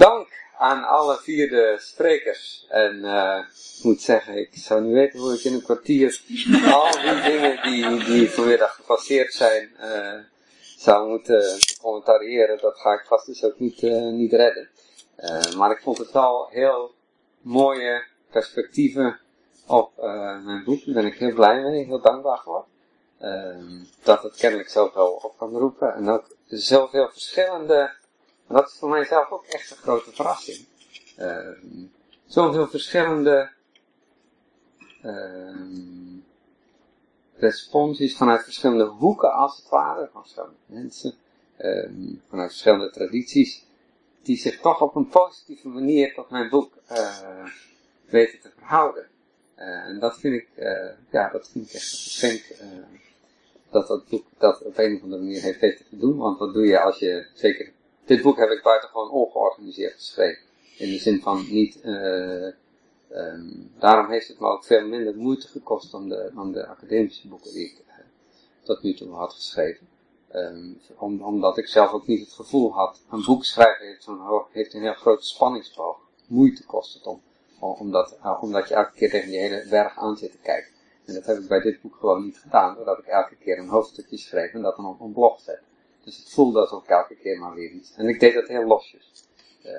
Dank aan alle vier de sprekers. En uh, ik moet zeggen, ik zou niet weten hoe ik in een kwartier al die dingen die, die vanmiddag gepasseerd zijn, uh, zou moeten commentariëren. Dat ga ik vast dus ook niet, uh, niet redden. maar ik vond het wel heel mooie perspectieven op mijn boek. Daar ben ik heel blij mee, heel dankbaar voor. Dat het kennelijk zoveel op kan roepen. En ook zoveel verschillende en dat is voor mijzelf ook echt een grote verrassing. Uh, zoveel verschillende uh, responsies vanuit verschillende hoeken als het ware, van verschillende mensen, uh, vanuit verschillende tradities, die zich toch op een positieve manier tot mijn boek uh, weten te verhouden. Uh, en dat vind ik, uh, ja, dat vind ik echt een geschenk, dat dat boek dat op een of andere manier heeft weten te doen, want wat doe je als je, zeker dit boek heb ik buitengewoon ongeorganiseerd geschreven. In de zin van niet, uh, um, daarom heeft het me ook veel minder moeite gekost dan de, dan de academische boeken die ik uh, tot nu toe had geschreven. Om, omdat ik zelf ook niet het gevoel had, een boek schrijven heeft, heeft een heel grote spanningsboog. Moeite kost het om, omdat, uh, omdat je elke keer tegen die hele berg aan zit te kijken. En dat heb ik bij dit boek gewoon niet gedaan, doordat ik elke keer een hoofdstukje schreef en dat dan op een blog zet. Dus het voelde alsof ik elke keer maar weer iets. En ik deed dat heel losjes. Uh,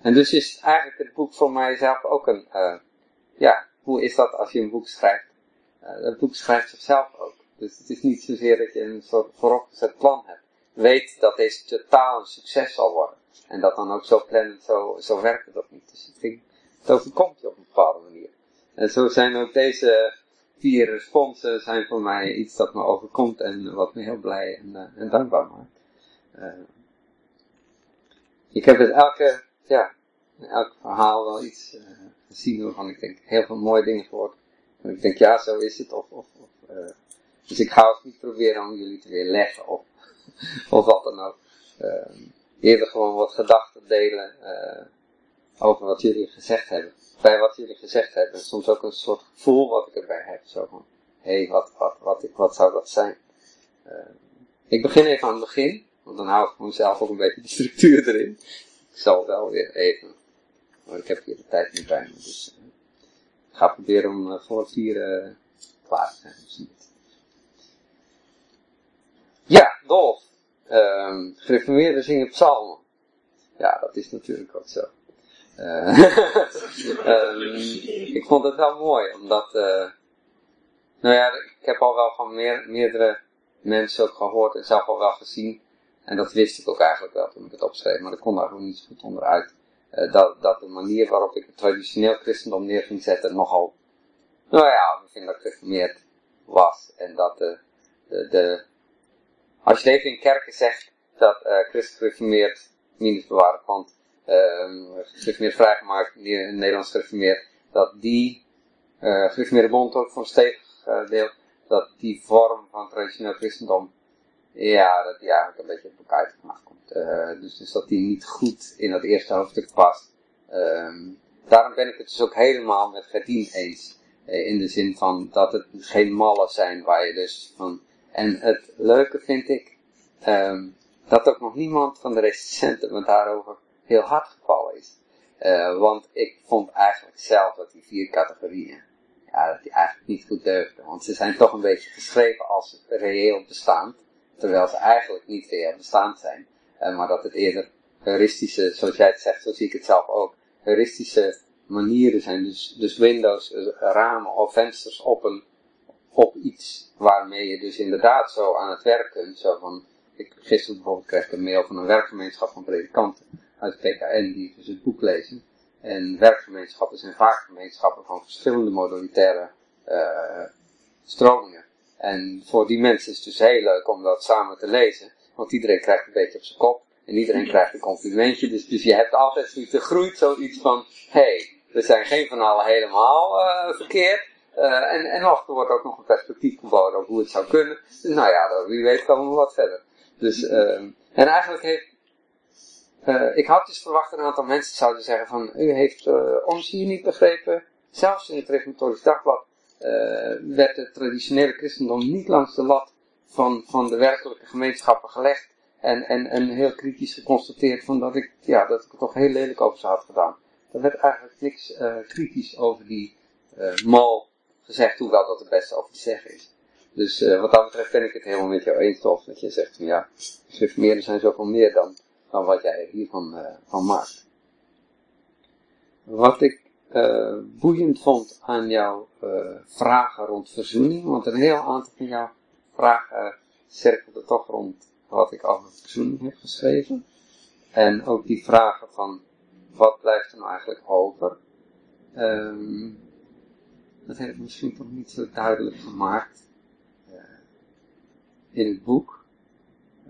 en dus is eigenlijk het boek voor mijzelf ook een, uh, ja, hoe is dat als je een boek schrijft? Uh, het boek schrijft zichzelf ook. Dus het is niet zozeer dat je een soort vooropgezet plan hebt. Weet dat deze totaal een succes zal worden. En dat dan ook zo plannen, zo, zo werkt het ook niet. Dus het, het overkomt je op een bepaalde manier. En zo zijn ook deze vier responsen zijn voor mij iets dat me overkomt en wat me heel blij en, uh, en dankbaar maakt. Uh, ik heb het elke, ja, elk verhaal wel iets uh, gezien waarvan ik denk, heel veel mooie dingen gehoord. En ik denk, ja, zo is het. Of, of, dus ik ga ook niet proberen om jullie te weerleggen of, of wat dan ook. eerder gewoon wat gedachten delen over wat jullie gezegd hebben bij wat jullie gezegd hebben. Soms ook een soort gevoel wat ik erbij heb. Zo van, hé, hey, wat, wat, wat, wat zou dat zijn? Uh, ik begin even aan het begin, want dan hou ik mezelf ook een beetje de structuur erin. Ik zal wel weer even, maar ik heb hier de tijd niet bij me, dus ik ga proberen om uh, voor vier klaar te zijn. Dus niet. Ja, Dolf. Um, gereformeerden zingen psalmen. Ja, dat is natuurlijk ook zo. Uh, um, ik vond het wel mooi, omdat, uh, nou ja, ik heb al wel van meer, meerdere mensen ook gehoord en zelf al wel gezien. En dat wist ik ook eigenlijk wel toen ik het opschreef, maar ik kon daar gewoon niet goed onderuit. Uh, dat, dat de manier waarop ik het traditioneel christendom neer ging zetten nogal, nou ja, vind dat gereformeerd was. En dat de, de, de, als je het even in kerken zegt dat uh, christen gereformeerd minus bewaren, want gereformeerd vrijgemaakt, in Nederlands gereformeerd, dat die uh, gereformeerde bond ook een stevig uh, deel, dat die vorm van traditioneel christendom, ja, dat die eigenlijk een beetje op elkaar te komt. Uh, dus, dus dat die niet goed in dat eerste hoofdstuk past. Um, daarom ben ik het dus ook helemaal met Gerdien eens. in de zin van dat het geen mallen zijn waar je dus van... En het leuke vind ik, um, dat ook nog niemand van de recensenten me daarover heel hard gevallen is. Uh, want ik vond eigenlijk zelf dat die vier categorieën, ja, dat die eigenlijk niet goed deugden. Want ze zijn toch een beetje geschreven als reëel bestaand, terwijl ze eigenlijk niet reëel bestaand zijn. Uh, maar dat het eerder heuristische, zoals jij het zegt, zo zie ik het zelf ook, heuristische manieren zijn. Dus, dus windows, uh, ramen of vensters op een, op iets waarmee je dus inderdaad zo aan het werk kunt. Zo van, ik, gisteren bijvoorbeeld kreeg ik een mail van een werkgemeenschap van predikanten uit PKN die dus het boek lezen. En werkgemeenschappen zijn vaak gemeenschappen van verschillende modalitaire uh, stromingen. En voor die mensen is het dus heel leuk om dat samen te lezen, want iedereen krijgt een beetje op zijn kop en iedereen krijgt een complimentje. Dus, dus je hebt altijd zoiets, groeit zoiets van, hé, hey, we zijn geen van allen helemaal uh, verkeerd. Uh, en, en af wordt ook nog een perspectief geboden op hoe het zou kunnen. Dus nou ja, wie weet komen we wat verder. Dus, uh, en eigenlijk heeft uh, ik had dus verwacht een aantal mensen zouden zeggen van, u heeft uh, ons hier niet begrepen. Zelfs in het Reformatorisch Dagblad uh, werd het traditionele christendom niet langs de lat van, van de werkelijke gemeenschappen gelegd. En, en, heel kritisch geconstateerd van dat ik, ja, dat ik er toch heel lelijk over zou had gedaan. Er werd eigenlijk niks kritisch over die mal gezegd, hoewel dat het beste over te zeggen is. Dus wat dat betreft ben ik het helemaal met jou eens, toch? Dat je zegt van ja, schriftmeerderen zijn zoveel meer dan, dan wat jij hiervan uh, van maakt. Wat ik uh, boeiend vond aan jouw vragen rond verzoening, want een heel aantal van jouw vragen cirkelden toch rond wat ik over verzoening heb geschreven. En ook die vragen van wat blijft er nou eigenlijk over? Um, dat heb ik misschien toch niet zo duidelijk gemaakt in het boek.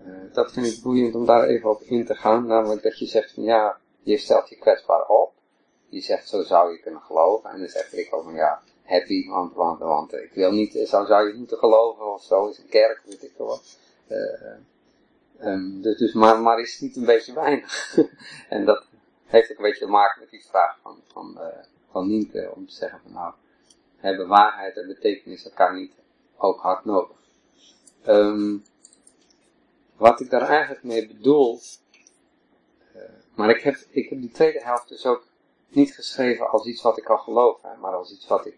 Uh, dat vind ik boeiend om daar even op in te gaan. Namelijk dat je zegt van ja, je stelt je kwetsbaar op. Je zegt zo zou je kunnen geloven. En dan zeg ik ook van ja, happy, want, want, want ik wil niet, zo zou je moeten geloven of zo is een kerk, weet ik wel. Uh, um, dus, dus, maar, maar is het niet een beetje weinig? en dat heeft ook een beetje te maken met die vraag van, van, uh, van Nienke, om te zeggen van nou, hebben waarheid en betekenis elkaar niet ook hard nodig. Um, wat ik daar eigenlijk mee bedoel, uh, maar ik heb, ik heb die tweede helft dus ook niet geschreven als iets wat ik al geloof, maar als iets wat ik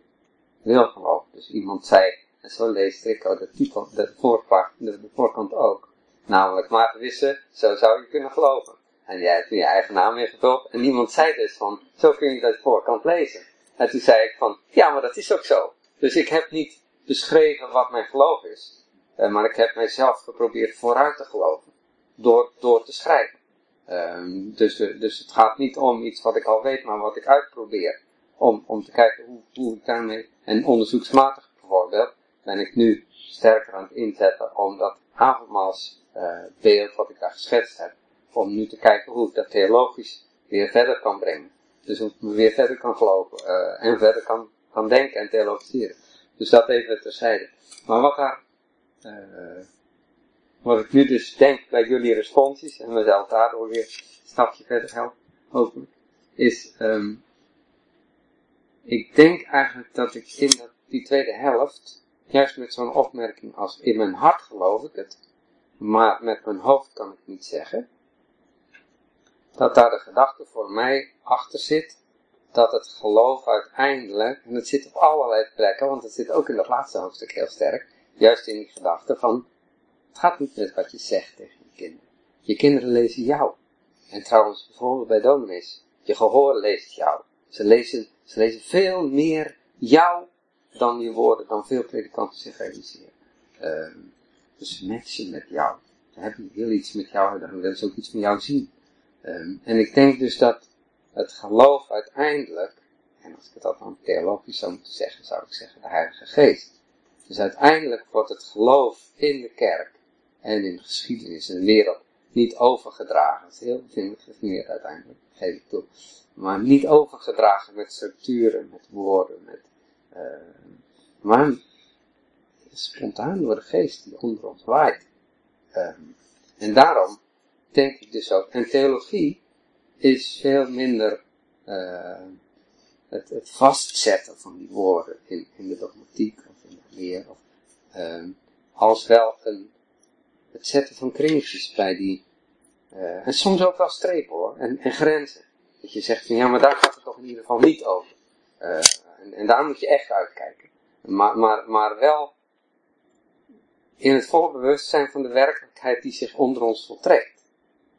wil geloven. Dus iemand zei, en zo leest ik ook de, titel, de, voorkant, de, de voorkant ook, namelijk maar wissen, zo zou je kunnen geloven. En jij hebt je eigen naam ingevuld en niemand zei dus van, zo kun je dat voorkant lezen. En toen zei ik van, ja, maar dat is ook zo. Dus ik heb niet beschreven wat mijn geloof is, uh, maar ik heb mijzelf geprobeerd vooruit te geloven. Door, door te schrijven. Um, dus, dus het gaat niet om iets wat ik al weet, maar wat ik uitprobeer. Om, om te kijken hoe, ik daarmee, en onderzoeksmatig bijvoorbeeld, ben ik nu sterker aan het inzetten om dat avondmaalsbeeld uh, wat ik daar geschetst heb, om nu te kijken hoe ik dat theologisch weer verder kan brengen. Dus hoe ik me weer verder kan geloven en verder kan, kan denken en theologiseren. Dus dat even terzijde. Maar wat daar, wat ik nu dus denk bij jullie responsies, en mezelf daardoor weer een stapje verder helpen, hopelijk, is, um, ik denk eigenlijk dat ik in die tweede helft, juist met zo'n opmerking als in mijn hart geloof ik het, maar met mijn hoofd kan ik niet zeggen, dat daar de gedachte voor mij achter zit, dat het geloof uiteindelijk, en het zit op allerlei plekken, want het zit ook in dat laatste hoofdstuk heel sterk, juist in die gedachte van, het gaat niet met wat je zegt tegen je kinderen. Je kinderen lezen jou. En trouwens, bijvoorbeeld bij dominees, je gehoor leest jou. Ze lezen, ze lezen veel meer jou dan je woorden, dan veel predikanten zich realiseren. Uh, dus matchen met jou. Ze hebben heel iets met jou, dan willen ze ook iets van jou zien. Um, en ik denk dus dat het geloof uiteindelijk, en als ik het dan theologisch zou moeten zeggen, zou ik zeggen de Heilige Geest. Dus uiteindelijk wordt het geloof in de kerk en in de geschiedenis en de wereld niet overgedragen. Dat is heel gedefinieerd uiteindelijk, geef ik toe. Maar niet overgedragen met structuren, met woorden, met, uh, maar spontaan door de geest die onder ons waait. Um, en daarom denk ik dus ook. En theologie is veel minder uh, het, het, vastzetten van die woorden in, in de dogmatiek Of, uh, als wel een, het zetten van kringetjes bij die, uh, en soms ook wel strepen hoor, en, en, grenzen. Dat je zegt van ja, maar daar gaat het toch in ieder geval niet over. Uh, en, en, daar moet je echt uitkijken. Maar, maar, maar wel in het volle bewustzijn van de werkelijkheid die zich onder ons voltrekt.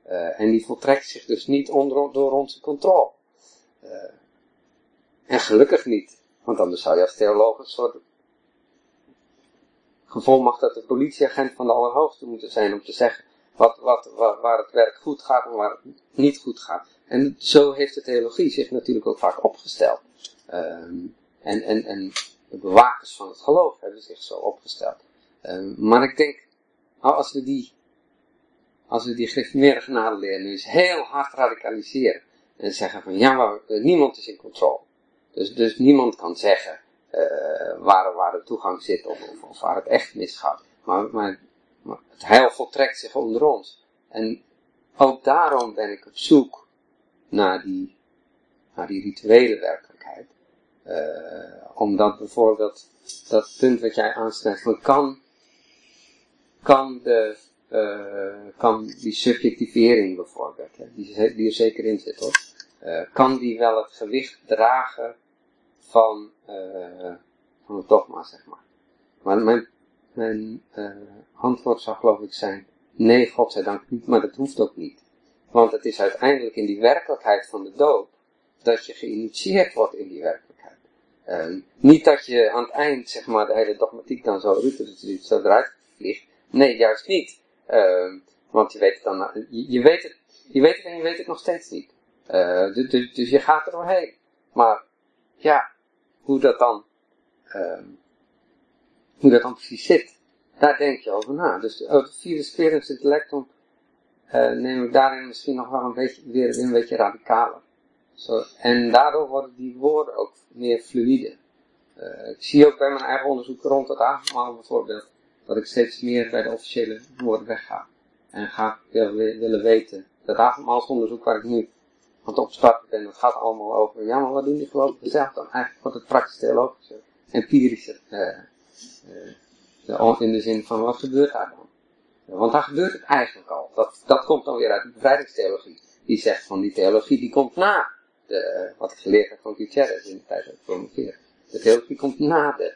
Uh, en die voltrekt zich dus niet onder, door onze controle. En gelukkig niet. Want anders zou je als theoloog een soort gevolmachtigde politieagent van de Allerhoogste moeten zijn om te zeggen wat, wat, waar, het werk goed gaat en waar het niet goed gaat. En zo heeft de theologie zich natuurlijk ook vaak opgesteld. Um, en, en, de bewakers van het geloof hebben zich zo opgesteld. Um, maar ik denk, nou, als we die als we die gereformeerde genadeleer nu eens heel hard radicaliseren en zeggen van ja, maar eh, niemand is in controle. Dus, dus niemand kan zeggen waar, waar de toegang zit of, of, waar het echt misgaat. Maar, maar, maar het heil voltrekt zich onder ons. En ook daarom ben ik op zoek naar die, naar die rituele werkelijkheid. Uh, omdat bijvoorbeeld dat punt wat jij aansnijdt kan, kan de kan die subjectivering bijvoorbeeld, die, die er zeker in zit hoor, kan die wel het gewicht dragen van, van het dogma, zeg maar. Maar mijn, mijn antwoord zou geloof ik zijn, nee, godzijdank niet, maar dat hoeft ook niet. Want het is uiteindelijk in die werkelijkheid van de dood dat je geïnitieerd wordt in die werkelijkheid. Um, niet dat je aan het eind, zeg maar, de hele dogmatiek dan zo, zo eruit vliegt. Nee, juist niet. Um, want je weet het dan, je, weet het, je weet het en je weet het nog steeds niet. Uh, dus, dus, dus, je gaat er doorheen. Maar, ja, hoe dat dan, um, hoe dat dan precies zit, daar denk je over na. Dus het vierde spirits intellectum uh, neem ik daarin misschien nog wel een beetje, weer een beetje radicaler. Zo, en daardoor worden die woorden ook meer fluide. Uh, ik zie ook bij mijn eigen onderzoek rond het avondmaal bijvoorbeeld, dat ik steeds meer bij de officiële woorden wegga. En ga willen weten. Dat avondmaalsonderzoek waar ik nu aan het opstarten ben, dat gaat allemaal over, ja maar wat doen die gelovigen zelf dan? Eigenlijk wordt het praktisch theologische, empirische. Uh, uh, in de zin van, wat gebeurt daar dan? Want daar gebeurt het eigenlijk al. Dat, dat komt dan weer uit de bevrijdingstheologie. Die zegt van die theologie die komt na de, wat ik geleerd heb van Gutierrez in de tijd dat ik promoveer. De theologie komt na, de,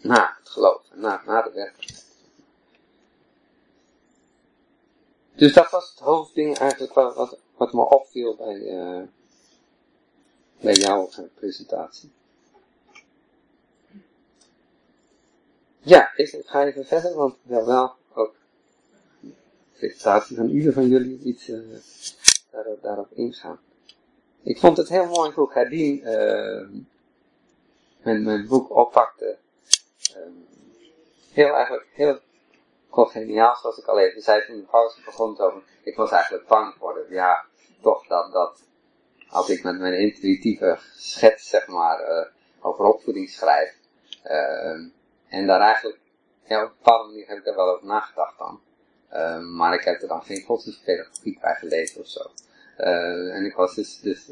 na het geloof, na, na de werkelijkheid. Dus dat was het hoofdding eigenlijk wat, wat me opviel bij, uh, bij jouw uh, presentatie. Ja, ik ga even verder, want wil wel ook presentatie van ieder van jullie iets uh, daarop, daarop ingaan. Ik vond het heel mooi hoe Gardien uh, mijn, boek oppakte. Uh, heel eigenlijk, heel congeniaal zoals ik al even zei toen de pauze begon over. Ik was eigenlijk bang voor het, ja, toch dat, dat, als ik met mijn intuïtieve schets, zeg maar, uh, over opvoeding schrijf, uh, en daar eigenlijk, ja, op een bepaalde manier heb ik er wel over nagedacht dan. Uh, maar ik heb er dan geen godsdienstpedagogiek bij gelezen of zo. En ik was dus, dus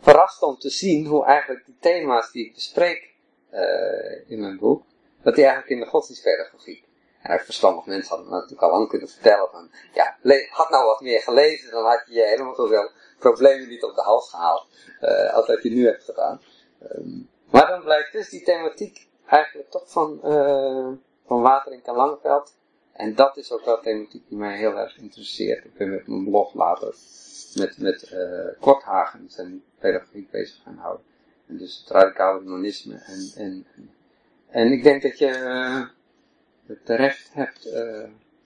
verrast om te zien hoe eigenlijk die thema's die ik bespreek in mijn boek, dat die eigenlijk in de godsdienstpedagogiek. En verstandig mensen hadden me natuurlijk al lang kunnen vertellen van, ja, had nou wat meer gelezen, dan had je je helemaal zoveel problemen niet op de hals gehaald, als dat je nu hebt gedaan. Um, maar dan blijkt dus die thematiek eigenlijk toch van, van Waterink en Langeveld en dat is ook wel thematiek die mij heel erg interesseert. Ik ben met mijn blog later met, met uh, Korthagen zijn pedagogiek bezig gaan houden. En dus het radicale humanisme. En, en, en ik denk dat je uh, terecht hebt uh,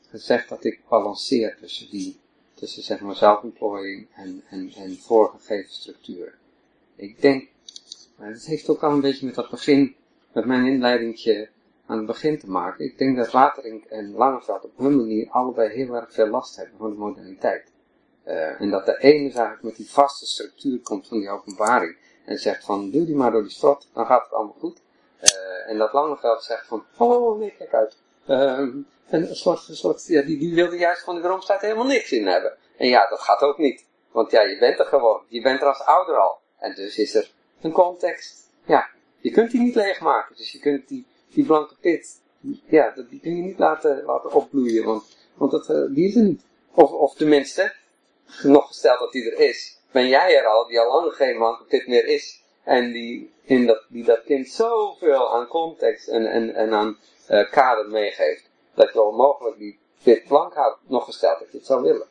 gezegd dat ik balanceer tussen die, tussen zeg maar zelfontplooiing en, en, en voorgegeven structuur. Ik denk, maar dat heeft ook al een beetje met dat begin, met mijn inleidingje aan het begin te maken. Ik denk dat Waterink en Langeveld op hun manier allebei heel erg veel last hebben van de moderniteit. Uh, en dat de ene eigenlijk met die vaste structuur komt van die openbaring en zegt van doe die maar door die strot, dan gaat het allemaal goed. Uh, en dat Langeveld zegt van oh nee kijk uit. Uh, en een soort, die, die wilde juist van de Romstijd helemaal niks in hebben. En ja, dat gaat ook niet. Want ja, je bent er gewoon. Je bent er als ouder al. En dus is er een context. Ja, je kunt die niet leegmaken. Dus je kunt die die blanke pit, ja, die kun je niet laten, laten opbloeien, want, want dat, uh, die is er niet. Of, of tenminste, nog gesteld dat die er is, ben jij er al, die al lang geen blanke pit meer is, en die, in dat, die dat kind zoveel aan context en, en, en aan uh, kader meegeeft, dat je onmogelijk die pit blank houdt, nog gesteld dat je het zou willen.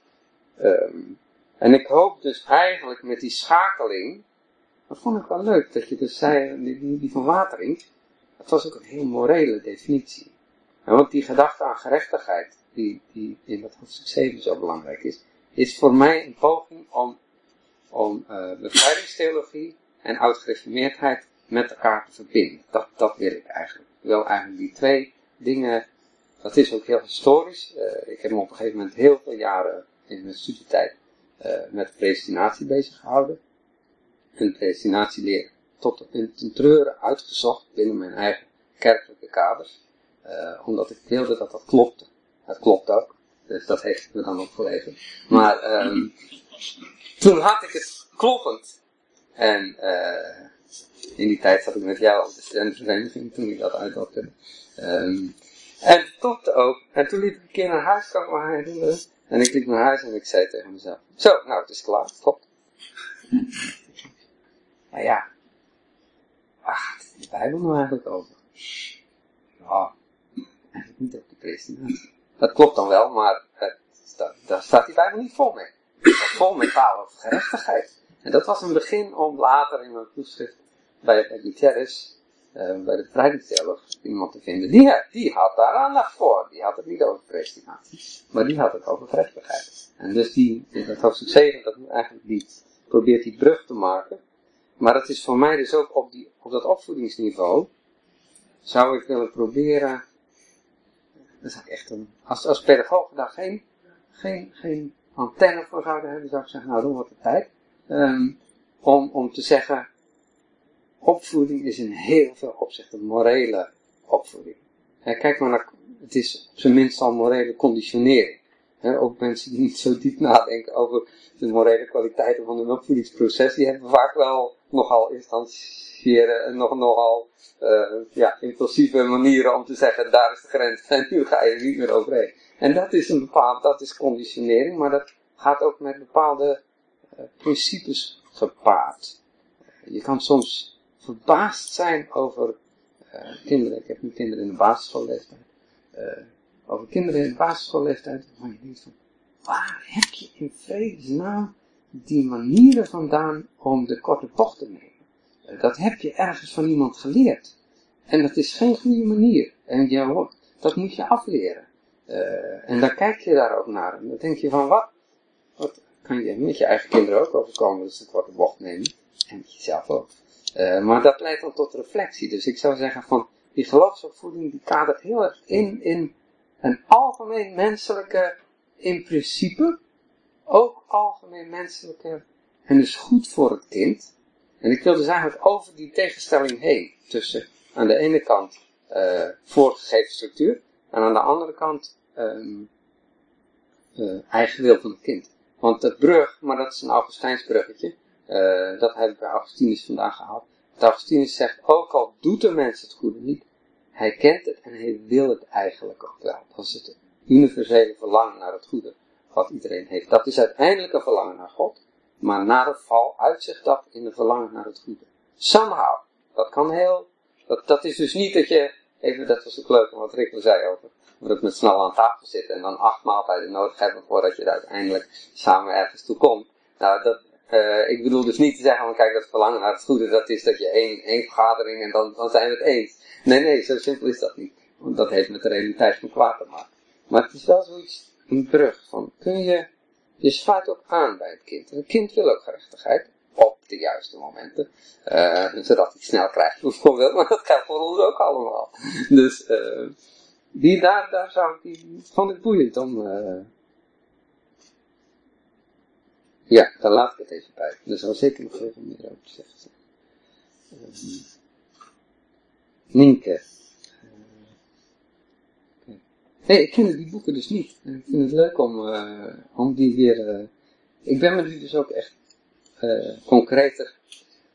Um, en ik hoop dus eigenlijk met die schakeling, dat vond ik wel leuk, dat je dus zei, die, die, van was ook een heel morele definitie. En want die gedachte aan gerechtigheid, die, die in dat hoofdstuk 7 zo belangrijk is, is voor mij een poging om, om uh, bevrijdingstheologie en oud-gereformeerdheid met elkaar te verbinden. Dat, dat wil ik eigenlijk. Wil eigenlijk die twee dingen, dat is ook heel historisch. Uh, ik heb me op een gegeven moment heel veel jaren in mijn studietijd uh, met predestinatie bezig gehouden. En predestinatieleer tot ten treuren uitgezocht binnen mijn eigen kerkelijke kaders. Uh, omdat ik wilde dat dat klopte. Het klopt ook. Dus dat heeft me dan ook gelegen. Maar um, toen had ik het kloppend. En uh, in die tijd zat ik met jou op de studentenvereniging toen ik dat uitlokte. Um, En tot ook. En toen liep ik een keer naar huis, kan ik herinneren. En ik liep naar huis en ik zei tegen mezelf. Zo, nou het is klaar, stop. Maar ja. Waar gaat de Bijbel nou eigenlijk over? Ja, eigenlijk niet op de predestinatie. Dat klopt dan wel, maar daar staat die Bijbel niet vol mee. Staat vol met taal over gerechtigheid. En dat was een begin om later in mijn proefschrift bij, bij Gutierrez uh, bij de bevrijdingstheoloog iemand te vinden. Die, had daar aandacht voor. Die had het niet over predestinatie. Maar die had het over gerechtigheid. En dus die, dat hoofdstuk 7, dat eigenlijk die, probeert die brug te maken. Maar het is voor mij dus ook op, die, op dat opvoedingsniveau. Zou ik willen proberen. Dat is echt een. Als, als pedagoog daar geen, geen, geen antenne voor zouden hebben, zou ik zeggen: Nou, dan wordt het tijd. Um, om, om te zeggen opvoeding is in heel veel opzichten morele opvoeding. kijk maar naar, het is op zijn minst al morele conditionering. ook mensen die niet zo diep nadenken over de morele kwaliteiten van een opvoedingsproces, die hebben vaak wel nogal instantiëren en nog, nogal uh, ja, impulsieve manieren om te zeggen, daar is de grens en nu ga je er niet meer overheen. En dat is een bepaald, dat is conditionering, maar dat gaat ook met bepaalde principes gepaard. Je kan soms verbaasd zijn over uh, kinderen. Ik heb nu kinderen in de basisschoolleeftijd. Uh, over kinderen in de basisschoolleeftijd. Waar je denkt van, waar heb je in vredesnaam die manieren vandaan om de korte bocht te nemen? Dat heb je ergens van iemand geleerd. En dat is geen goede manier. En je, dat moet je afleren. en dan kijk je daar ook naar. En dan denk je van, wat, wat kan je met je eigen kinderen ook overkomen, dus de korte bocht nemen. En met jezelf ook. Uh, maar dat leidt dan tot reflectie. Dus ik zou zeggen van, die geloofsopvoeding die kadert heel erg in, in een algemeen menselijke, in principe, ook algemeen menselijke, en dus goed voor het kind. En ik wil dus eigenlijk over die tegenstelling heen, tussen aan de ene kant uh, voorgegeven structuur, en aan de andere kant um, eigen wil van het kind. Want het brug, maar dat is een Augustijns bruggetje, uh, dat heb ik bij Augustinus vandaag gehaald. Augustinus zegt, ook al doet de mens het goede niet, hij kent het en hij wil het eigenlijk ook wel. Dat is het universele verlangen naar het goede wat iedereen heeft. Dat is uiteindelijk een verlangen naar God, maar na de val uitzicht dat in een verlangen naar het goede. Somehow. Dat kan heel, dat, dat is dus niet dat je, even, dat was ook leuk wat Rick zei over, dat met snel aan tafel zitten en dan acht maaltijden nodig hebben voordat je er uiteindelijk samen ergens toe komt. Nou, dat, uh, ik bedoel dus niet te zeggen, van kijk, dat verlangen naar het goede, dat is dat je één, één vergadering en dan, dan zijn we het eens. Nee, nee, zo simpel is dat niet. Want dat heeft met de realiteit van kwaad te maken. Maar het is wel zoiets, een brug van, kun je, je sluit ook aan bij het kind. Een kind wil ook gerechtigheid, op de juiste momenten. Uh, zodat hij snel krijgt bijvoorbeeld, maar dat geldt voor ons ook allemaal. Dus, uh, die daar, daar zou ik, die vond ik boeiend om, uh, ja, dan laat ik het even bij. Er zal zeker nog veel meer over te zeggen zijn. Um, Nienke. Uh, nee, ik ken die boeken dus niet. En ik vind het leuk om, uh, die weer... Ik ben me nu dus ook echt concreter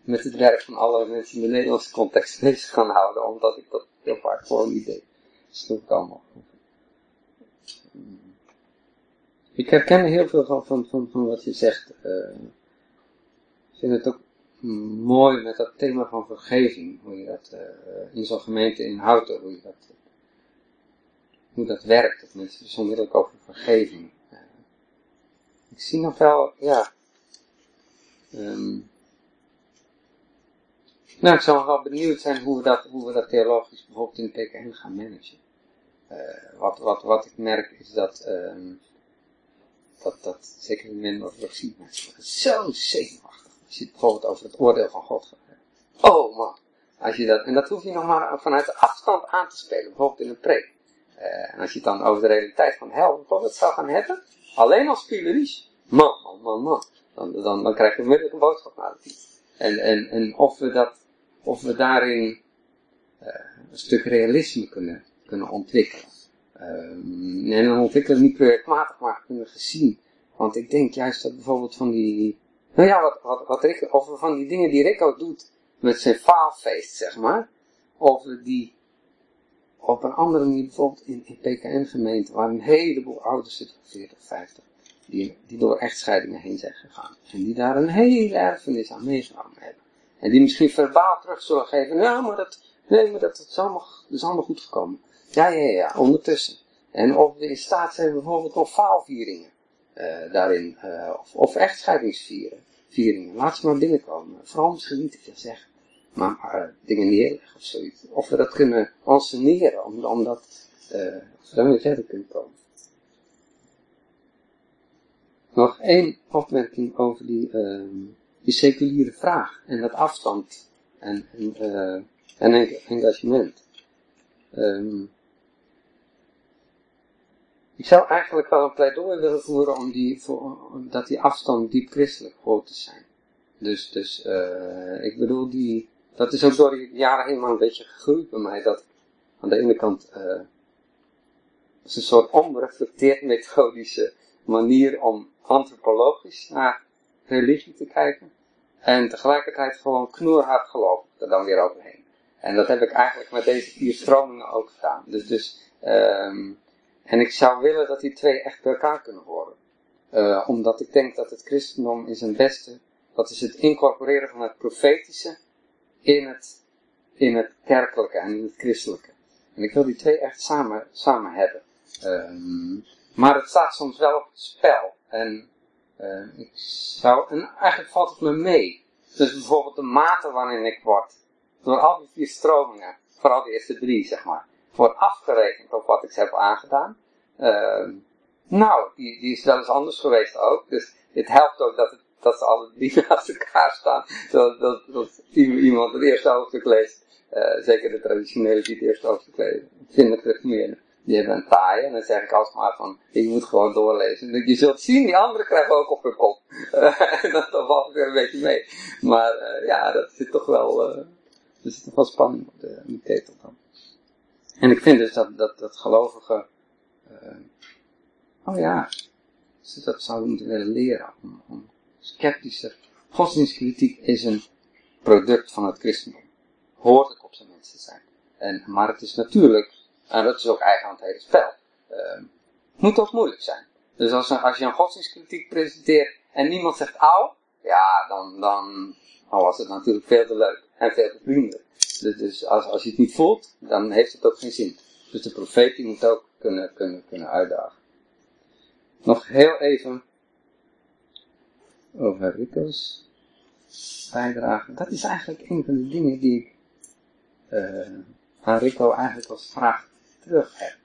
met het werk van alle mensen in de Nederlandse context bezig gaan houden. Omdat ik dat heel vaak gewoon niet deed. Dat is allemaal. Ik herken heel veel van, van, van, wat je zegt. Uh, ik vind het ook mooi met dat thema van vergeving. Hoe je dat uh, in zo'n gemeente inhoudt. Hoe, je dat, hoe dat werkt. Dat mensen dus onmiddellijk over vergeving. Uh, ik zie nog wel, ja. Um, nou, ik zou wel benieuwd zijn hoe we dat, hoe we dat theologisch bijvoorbeeld in PKN gaan managen. Uh, wat, wat, wat ik merk is dat... Um, dat, dat zeker in mijn orthodoxie mensen zo zenuwachtig. Als je het bijvoorbeeld over het oordeel van God gaat Oh man, als je dat, en dat hoef je nog maar vanuit de afstand aan te spelen, bijvoorbeeld in een preek. Uh, en als je het dan over de realiteit van hel bijvoorbeeld zou gaan hebben, alleen als spulerisch, man, man, man, man, dan, dan, dan krijg je onmiddellijk een boodschap naar het En, en, en of we dat, of we daarin uh, een stuk realisme kunnen, kunnen ontwikkelen. Um, en dan ontwikkelen niet projectmatig, maar kunnen gezien. Want ik denk juist dat bijvoorbeeld van die, nou ja, wat, wat, wat Rick, of van die dingen die Rick ook doet met zijn faalfeest, zeg maar. Of die, op een andere manier, bijvoorbeeld in, in PKN-gemeente, waar een heleboel ouders zitten, 40, 50, die, die door echtscheidingen heen zijn gegaan. En die daar een hele erfenis aan meegenomen hebben. En die misschien verbaal terug zullen geven, nou, maar dat, nee, maar dat, dat, is, allemaal, dat is allemaal goed gekomen. Ja, ja, ja, ondertussen. En of in staat zijn bijvoorbeeld tot faalvieringen uh, daarin, uh, of, of echtscheidingsvieringen. Laat ze maar binnenkomen. Vooral misschien niet te zeggen. Maar uh, dingen neerleggen of zoiets. Of we dat kunnen anseneren, omdat, of we dan verder kunnen komen. Nog één opmerking over die, uh, die seculiere vraag en dat afstand en, en, en engagement. Um, ik zou eigenlijk wel een pleidooi willen voeren om die, voor, dat die afstand diep christelijk groot te zijn. Dus, dus uh, ik bedoel, die, dat is ook door de jaren heen maar een beetje gegroeid bij mij. Dat aan de ene kant uh, is een soort onreflecteerd methodische manier om antropologisch naar religie te kijken. En tegelijkertijd gewoon knoerhard geloven er dan weer overheen. En dat heb ik eigenlijk met deze vier stromingen ook gedaan. Dus, dus um, en ik zou willen dat die twee echt bij elkaar kunnen horen. Uh, omdat ik denk dat het christendom in zijn beste, dat is het incorporeren van het profetische in het, in het kerkelijke en in het christelijke. En ik wil die twee echt samen, samen hebben. Um, maar het staat soms wel op het spel. En uh, ik zou, en eigenlijk valt het me mee. Dus bijvoorbeeld de mate waarin ik word, door al die vier stromingen, vooral de eerste drie zeg maar, wordt afgerekend op wat ik ze heb aangedaan. Uh, nou, die, die is wel eens anders geweest ook. Dus het helpt ook dat, dat ze alle drie naast elkaar staan. Dat, dat, dat iemand het eerste hoofdstuk leest. Uh, zeker de traditionele die het eerste hoofdstuk lezen. Vind ik meer. Die hebben een taai. En dan zeg ik alsmaar van, je moet gewoon doorlezen. Je zult zien, die anderen krijgen ook op hun kop. Uh, dat valt weer een beetje mee. Maar uh, ja, dat zit toch wel, er zit toch wel spanning op de, de ketel. En ik vind dus dat, dat, dat gelovigen, uh, oh ja, dat zouden moeten willen leren om, om sceptischer. Godsdienstkritiek is een product van het christendom. Hoort het op zijn minst te zijn. En, maar het is natuurlijk, en dat is ook eigen aan het hele spel, uh, moet ook moeilijk zijn. Dus als, als je een godsdienstkritiek presenteert en niemand zegt auw, ja, dan, dan, dan was het natuurlijk veel te leuk en veel te vriendelijk. Dus, als, als je het niet voelt, dan heeft het ook geen zin. Dus de profeet die moet ook kunnen, kunnen, kunnen uitdagen. Nog heel even over Rico's bijdrage. Dat is eigenlijk een van de dingen die ik uh, aan Rico eigenlijk als vraag terug heb.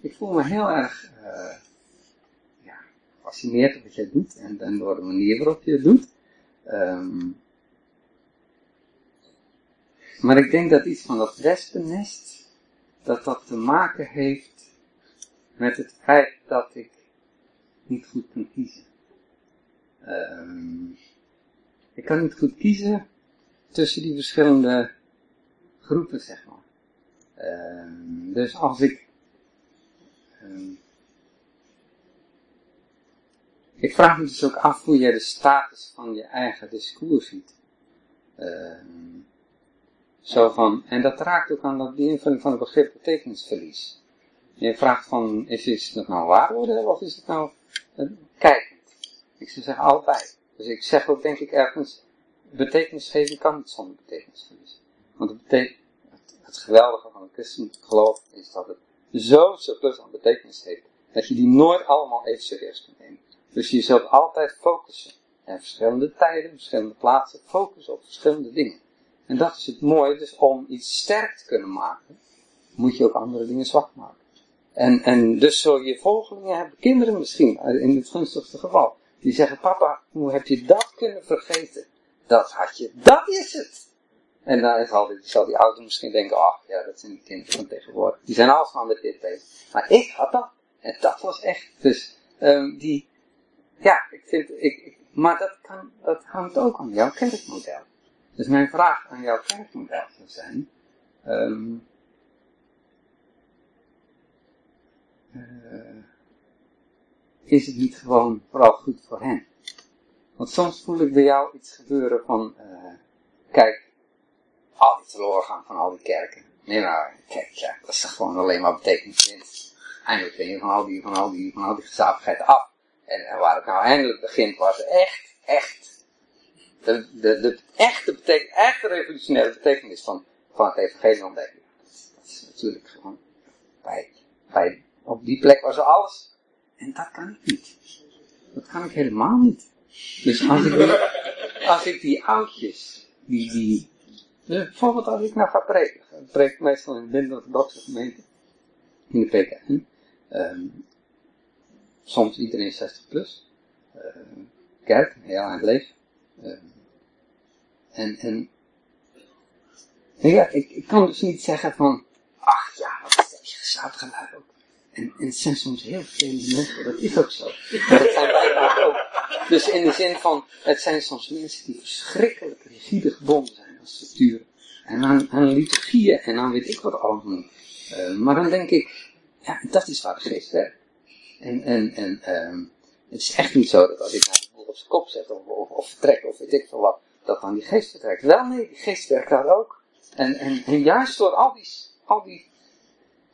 Ik voel me heel erg uh, ja, gefascineerd door wat jij doet en, door de manier waarop je het doet. Um, maar ik denk dat iets van dat wespennest, dat dat te maken heeft met het feit dat ik niet goed kan kiezen. Um, ik kan niet goed kiezen tussen die verschillende groepen, zeg maar. Um, dus als ik... Um, ik vraag me dus ook af hoe jij de status van je eigen discours ziet. Um, zo van, en dat raakt ook aan dat, die invulling van het begrip betekenisverlies. Je vraagt van, is, het nou waarde of is het nou uh, kijkend? Ik zou zeggen allebei. Dus ik zeg ook denk ik ergens, betekenisgeving kan niet zonder betekenisverlies. Want het, het, geweldige van het christen geloof is dat het zo surplus aan betekenis heeft, dat je die nooit allemaal even serieus kunt nemen. Dus je zult altijd focussen. En verschillende tijden, verschillende plaatsen, focussen op verschillende dingen. En dat is het mooie, dus om iets sterk te kunnen maken, moet je ook andere dingen zwak maken. En, en dus zul je volgelingen hebben, kinderen misschien, in het gunstigste geval, die zeggen, papa, hoe heb je dat kunnen vergeten? Dat had je, dat is het! En dan zal die, zal die ouder misschien denken, ach ja, dat zijn die kinderen van tegenwoordig. Die zijn alsmaar met dit bezig. Maar ik had dat. En dat was echt, dus, um, die, ja, ik vind, ik maar dat, kan, dat hangt ook aan jouw kerkmodel. Dus mijn vraag aan jouw kerkmodel zou zijn, um, uh, is het niet gewoon vooral goed voor hen? Want soms voel ik bij jou iets gebeuren van, uh, kijk, al die teleurgang van al die kerken. Nee, maar kijk, ja, dat is toch gewoon alleen maar betekeniswind. Eindelijk ben je van al die, van al die, van al die gezapigheid af. En, waar het nou eindelijk begint, was echt, echt, de, de, echte, echte revolutionaire betekenis van, van het evangelie ontdekken. Dat is natuurlijk gewoon bij, op die plek was alles. En dat kan ik niet. Dat kan ik helemaal niet. Dus als ik die, oudjes, die, die, bijvoorbeeld als ik nou ga preken, ik preek meestal in de binnen-orthodoxe gemeente, in de PKN, um, soms iedereen 60 plus, uh, kerk, heel aan het leven. Uh, en, ja, ik, ik kan dus niet zeggen van, ach ja, wat is deze gezouten geluid ook. En, het zijn soms heel veel mensen, dat is ook zo. dat zijn wij ook. Dus in de zin van, het zijn soms mensen die verschrikkelijk rigide gebonden zijn aan structuren. En aan, liturgieën en aan weet ik wat allemaal. Uh, maar dan denk ik, ja, dat is waar de geest werkt. En, en, en um, het is echt niet zo dat als ik boel op zijn kop zet of, of, of vertrek of weet ik veel wat, dat dan die geest vertrekt. Wel nee, die geest werkt daar ook. En, en, en juist door al die, al die,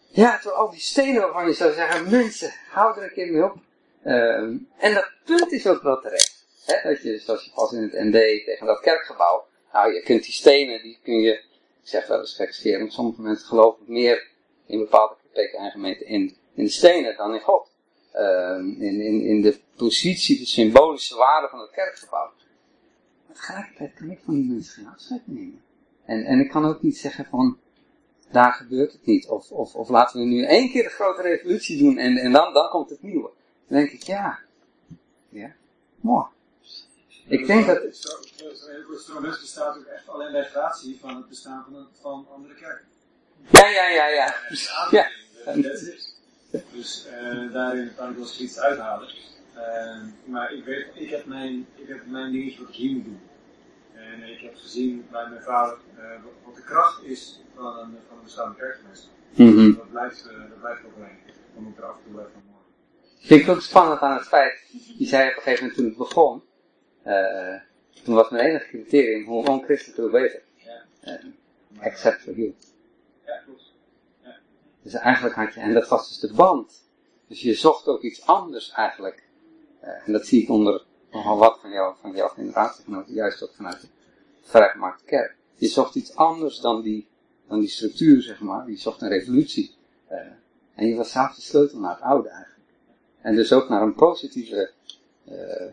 ja, door al die stenen waarvan je zou zeggen, mensen, hou er een keer mee op. Um, en dat punt is ook wel terecht. Hè? Dat je, zoals je pas in het ND tegen dat kerkgebouw, nou, je kunt die stenen, die kun je, ik zeg wel eens gekscherend, sommige mensen geloven meer in bepaalde PKN-gemeenten in, in de stenen dan in God. Um, in, in, in de positie, de symbolische waarde van het kerkgebouw. Tegelijkertijd kan ik van die mensen geen afscheid nemen. En, en ik kan ook niet zeggen van, daar gebeurt het niet. Of, of, of laten we nu één keer de grote revolutie doen en, en dan, dan komt het nieuwe. Dan denk ik, ja, ja, mooi. Ik denk dat... Instrument bestaat ook echt alleen bij gratie van het bestaan van, van andere kerken. Ja, ja, ja, ja. ja. Dus uh, daarin kan ik wel eens iets uithalen. Uh, maar ik weet, ik heb mijn, ik heb mijn dingetje wat ik hier moet doen. En ik heb gezien bij mijn vader uh, wat de kracht is van een, van een bestaande kerkgemeenschap. Mm -hmm. Dat blijft, dat blijft overeen. Dan moet ik er af en toe van morgen. Vind ik ook spannend aan het feit, je zei op een gegeven moment toen het begon, toen was mijn enige criterium hoe onchristelijk hoe beter. Ja. except for you. Ja, klopt. Dus eigenlijk had je, en dat was dus de band. Dus je zocht ook iets anders eigenlijk. Uh, en dat zie ik onder nogal wat van, jou, van jouw generatiegenoten, juist ook vanuit de vrijgemaakte kerk. Je zocht iets anders dan die, dan die structuur, zeg maar. Je zocht een revolutie. Uh, en je was zelf de sleutel naar het oude eigenlijk. En dus ook naar een positieve, uh,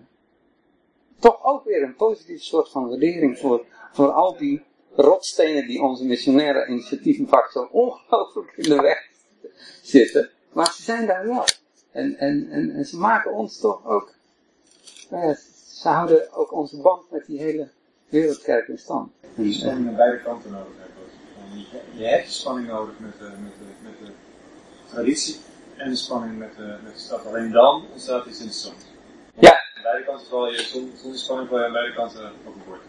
toch ook weer een positieve soort van waardering voor, voor al die rotstenen die onze missionaire initiatieven vaak zo ongelooflijk in de weg zitten. Maar ze zijn daar wel. En, en, en, en ze maken ons toch ook, nou ja, ze houden ook onze band met die hele wereldkerk in stand. Die spanning aan beide kanten nodig hebben. Je hebt spanning nodig met de, met de, met de traditie en de spanning met de, met de stad. Alleen dan ontstaat iets interessants. Ja. Aan beide kanten val je, zonder, zonder spanning val je aan beide kanten op een bord.